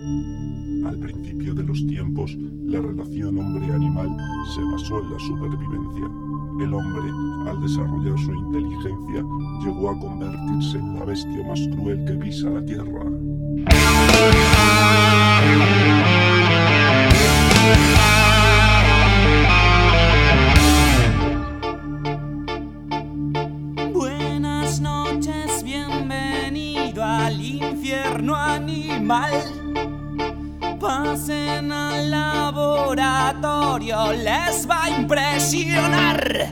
Al principio de los tiempos, la relación hombre-animal se basó en la supervivencia. El hombre, al desarrollar su inteligencia, llegó a convertirse en la bestia más cruel que pisa la tierra. Buenas noches, bienvenido al infierno animal. Pasen al laboratorio, les va a impresionar.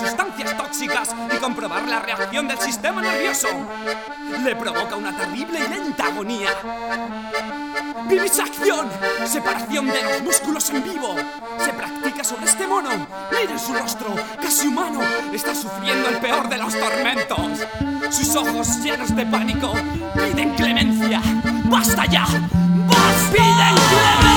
Sustancias tóxicas y comprobar la reacción del sistema nervioso. Le provoca una terrible y lenta agonía. Vivisección, separación de los músculos en vivo. Se practica sobre este mono. Miren su rostro, casi humano. Está sufriendo el peor de los tormentos. Sus ojos llenos de pánico piden clemencia. ¡Basta ya! ¡Basta! ¡Piden!